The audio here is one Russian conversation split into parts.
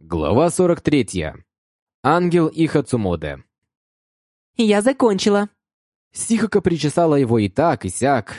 Глава 43. Ангел и Хацумоде. «Я закончила!» Сихака причесала его и так, и сяк,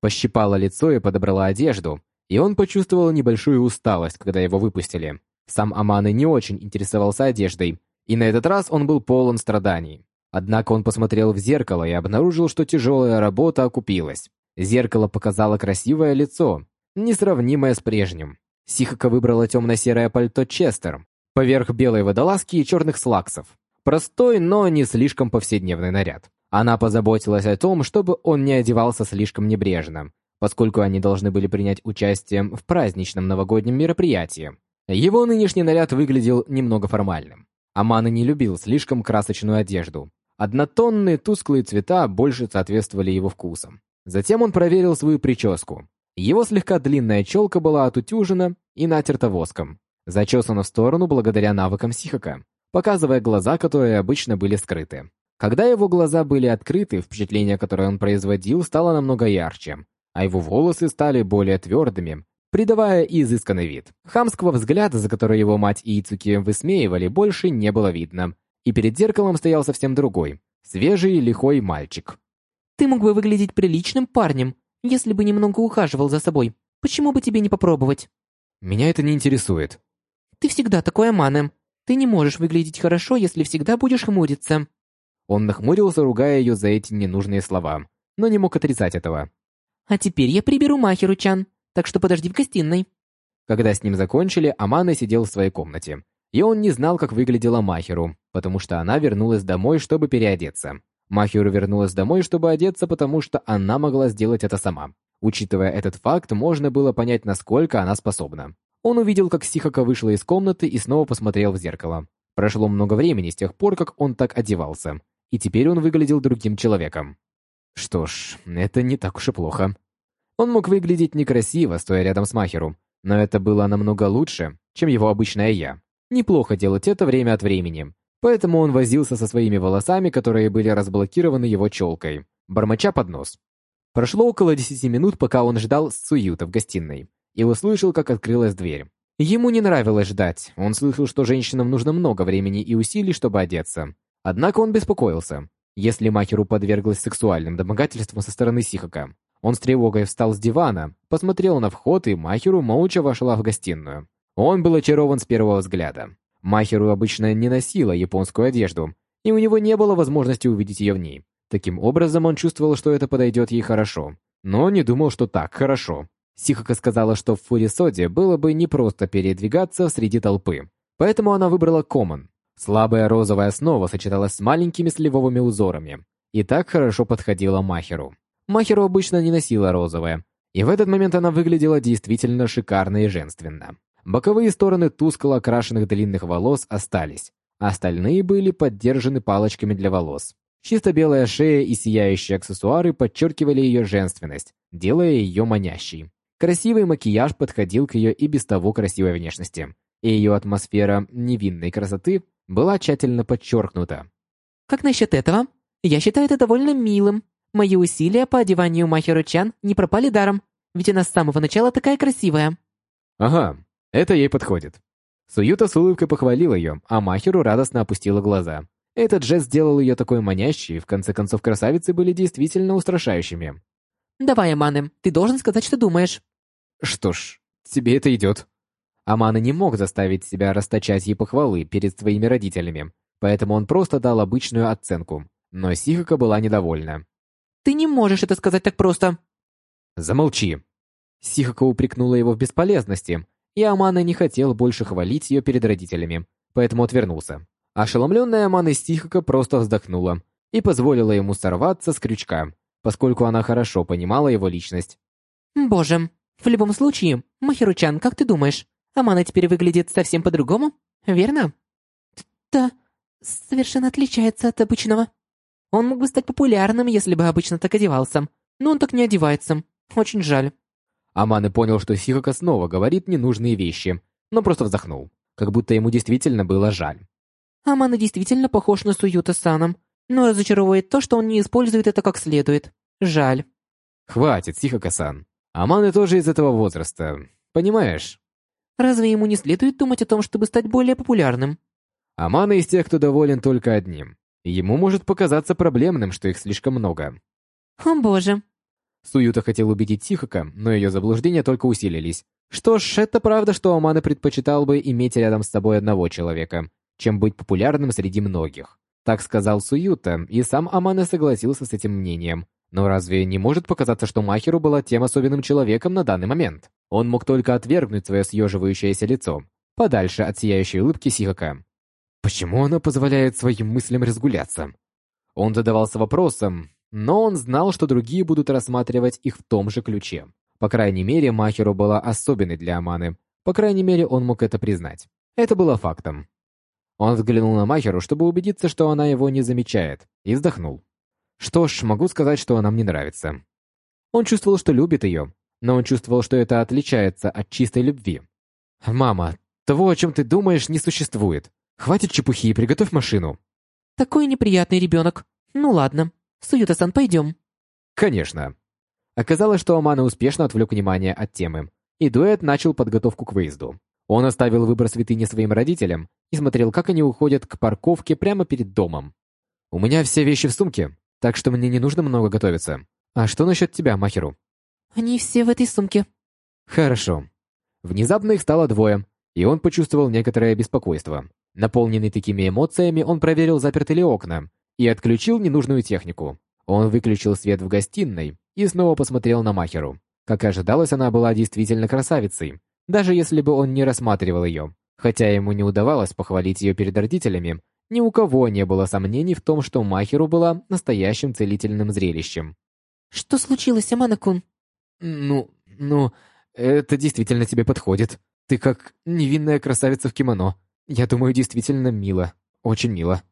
пощипала лицо и подобрала одежду, и он почувствовал небольшую усталость, когда его выпустили. Сам Аманы не очень интересовался одеждой, и на этот раз он был полон страданий. Однако он посмотрел в зеркало и обнаружил, что тяжелая работа окупилась. Зеркало показало красивое лицо, несравнимое с прежним. Сихака выбрала темно-серое пальто Честер, поверх белой водолазки и черных слаксов. Простой, но не слишком повседневный наряд. Она позаботилась о том, чтобы он не одевался слишком небрежно, поскольку они должны были принять участие в праздничном новогоднем мероприятии. Его нынешний наряд выглядел немного формальным. Амана не любил слишком красочную одежду. Однотонные тусклые цвета больше соответствовали его вкусам. Затем он проверил свою прическу. Его слегка длинная челка была отутюжена и натерта воском, зачесана в сторону благодаря навыкам Сихака, показывая глаза, которые обычно были скрыты. Когда его глаза были открыты, впечатление, которое он производил, стало намного ярче, а его волосы стали более твердыми, придавая изысканный вид. Хамского взгляда, за который его мать и Ицуки высмеивали, больше не было видно, и перед зеркалом стоял совсем другой, свежий, лихой мальчик. «Ты мог бы выглядеть приличным парнем, если бы немного ухаживал за собой. Почему бы тебе не попробовать?» «Меня это не интересует». «Ты всегда такой Амане. Ты не можешь выглядеть хорошо, если всегда будешь хмуриться». Он нахмурился, ругая ее за эти ненужные слова, но не мог отрицать этого. «А теперь я приберу Махеру-чан, так что подожди в гостиной». Когда с ним закончили, Амана сидел в своей комнате. И он не знал, как выглядела Махеру, потому что она вернулась домой, чтобы переодеться. Махеру вернулась домой, чтобы одеться, потому что она могла сделать это сама. Учитывая этот факт, можно было понять, насколько она способна. Он увидел, как Сихака вышла из комнаты и снова посмотрел в зеркало. Прошло много времени с тех пор, как он так одевался, и теперь он выглядел другим человеком. Что ж, это не так уж и плохо. Он мог выглядеть некрасиво, стоя рядом с Махеру, но это было намного лучше, чем его обычное «я». Неплохо делать это время от времени. Поэтому он возился со своими волосами, которые были разблокированы его челкой, бормоча под нос. Прошло около 10 минут, пока он ждал Суюта в гостиной, и услышал, как открылась дверь. Ему не нравилось ждать, он слышал, что женщинам нужно много времени и усилий, чтобы одеться. Однако он беспокоился. Если Махеру подверглась сексуальным домогательствам со стороны Сихака, он с тревогой встал с дивана, посмотрел на вход, и Махеру молча вошла в гостиную. Он был очарован с первого взгляда. Махеру обычно не носила японскую одежду, и у него не было возможности увидеть ее в ней. Таким образом, он чувствовал, что это подойдет ей хорошо, но не думал, что так хорошо. Сихака сказала, что в Фурисоде было бы непросто передвигаться среди толпы, поэтому она выбрала Комон. Слабая розовая основа сочеталась с маленькими сливовыми узорами и так хорошо подходила Махеру. Махеру обычно не носила розовое, и в этот момент она выглядела действительно шикарно и женственно. Боковые стороны тускло окрашенных длинных волос остались, а остальные были поддержаны палочками для волос. Чисто белая шея и сияющие аксессуары подчеркивали ее женственность, делая ее манящей. Красивый макияж подходил к ее и без того красивой внешности, и ее атмосфера невинной красоты была тщательно подчеркнута. «Как насчет этого? Я считаю это довольно милым. Мои усилия по одеванию Махеру-чан не пропали даром, ведь она с самого начала такая красивая». «Ага, это ей подходит. Суюта с улыбкой похвалил ее, а Махеру радостно опустила глаза. Этот жест сделал ее такой манящей, и в конце концов красавицы были действительно устрашающими. «Давай, Аманы, ты должен сказать, что думаешь». «Что ж, тебе это идет». Амана не мог заставить себя расточать ей похвалы перед своими родителями, поэтому он просто дал обычную оценку. Но Сихака была недовольна. «Ты не можешь это сказать так просто». «Замолчи». Сихака упрекнула его в бесполезности, и Амана не хотел больше хвалить ее перед родителями, поэтому отвернулся. Ошеломленная Амана Стихака просто вздохнула и позволила ему сорваться с крючка, поскольку она хорошо понимала его личность. «Боже, в любом случае, Махиручан, как ты думаешь, Амана теперь выглядит совсем по-другому, верно?» «Да, совершенно отличается от обычного. Он мог бы стать популярным, если бы обычно так одевался, но он так не одевается. Очень жаль». Аманы понял, что Сихака снова говорит ненужные вещи, но просто вздохнул, как будто ему действительно было жаль. Аманы действительно похож на Суюта Саном, но разочаровывает то, что он не использует это как следует. Жаль. Хватит, Сихака-сан. Аманы тоже из этого возраста. Понимаешь? Разве ему не следует думать о том, чтобы стать более популярным? Амана из тех, кто доволен только одним. Ему может показаться проблемным, что их слишком много. О боже. Суюта хотел убедить Тихока, но ее заблуждения только усилились. Что ж, это правда, что Амана предпочитал бы иметь рядом с собой одного человека, чем быть популярным среди многих. Так сказал Суюта, и сам Амана согласился с этим мнением. Но разве не может показаться, что Махеру была тем особенным человеком на данный момент? Он мог только отвергнуть свое съеживающееся лицо, подальше от сияющей улыбки Сихака. Почему она позволяет своим мыслям разгуляться? Он задавался вопросом, но он знал, что другие будут рассматривать их в том же ключе. По крайней мере, Махеру была особенной для Аманы. По крайней мере, он мог это признать. Это было фактом. Он взглянул на Махеру, чтобы убедиться, что она его не замечает, и вздохнул. Что ж, могу сказать, что она мне нравится. Он чувствовал, что любит ее, но он чувствовал, что это отличается от чистой любви. «Мама, того, о чем ты думаешь, не существует. Хватит чепухи и приготовь машину». Такой неприятный ребенок. Ну ладно. Суюта-сан, пойдем. Конечно. Оказалось, что Амана успешно отвлек внимание от темы, и дуэт начал подготовку к выезду. Он оставил выбор святыни своим родителям и смотрел, как они уходят к парковке прямо перед домом. «У меня все вещи в сумке, так что мне не нужно много готовиться. А что насчет тебя, Махеру?» «Они все в этой сумке». «Хорошо». Внезапно их стало двое, и он почувствовал некоторое беспокойство. Наполненный такими эмоциями, он проверил, заперты ли окна, и отключил ненужную технику. Он выключил свет в гостиной и снова посмотрел на Махеру. Как ожидалось, она была действительно красавицей, даже если бы он не рассматривал ее. Хотя ему не удавалось похвалить ее перед родителями, ни у кого не было сомнений в том, что Махеру была настоящим целительным зрелищем. «Что случилось, Амана-кун?» «Ну, ну, это действительно тебе подходит. Ты как невинная красавица в кимоно. Я думаю, действительно мило. Очень мило».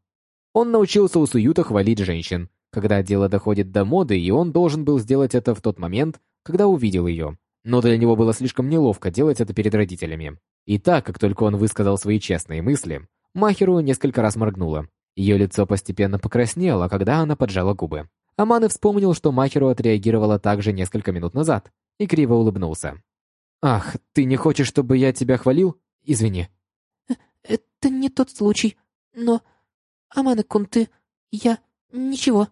Он научился у Суюта хвалить женщин, когда дело доходит до моды, и он должен был сделать это в тот момент, когда увидел ее. Но для него было слишком неловко делать это перед родителями. И так, как только он высказал свои честные мысли, Махеру несколько раз моргнула. Ее лицо постепенно покраснело, когда она поджала губы. Аманы вспомнил, что Махеру отреагировала так же несколько минут назад, и криво улыбнулся. «Ах, ты не хочешь, чтобы я тебя хвалил? Извини». Э, «Это не тот случай, но... Аманы-кун, ты... Я... Ничего».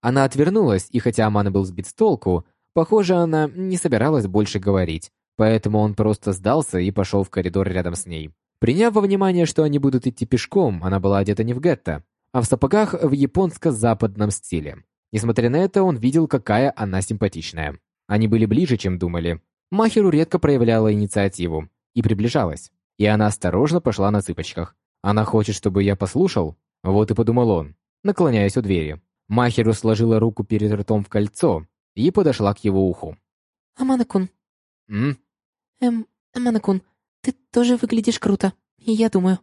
Она отвернулась, и хотя Амана был сбит с толку, похоже, она не собиралась больше говорить, поэтому он просто сдался и пошел в коридор рядом с ней. Приняв во внимание, что они будут идти пешком, она была одета не в гетто, а в сапогах в японско-западном стиле. Несмотря на это, он видел, какая она симпатичная. Они были ближе, чем думали. Махеру редко проявляла инициативу и приближалась. И она осторожно пошла на цыпочках. Она хочет, чтобы я послушал? Вот и подумал он, наклоняясь у двери. Махеру сложила руку перед ртом в кольцо и подошла к его уху. «Амана-кун». «М?» «Эм, Амана-кун, ты тоже выглядишь круто, я думаю.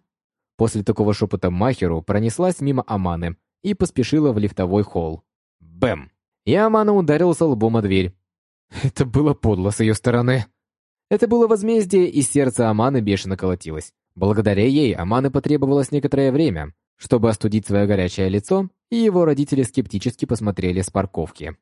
После такого шепота Махеру пронеслась мимо Аманы и поспешила в лифтовой холл. Бэм! И Амана ударился лбом о дверь. Это было подло с ее стороны. Это было возмездие, и сердце Аманы бешено колотилось. Благодаря ей Аманы потребовалось некоторое время, чтобы остудить свое горячее лицо, и его родители скептически посмотрели с парковки.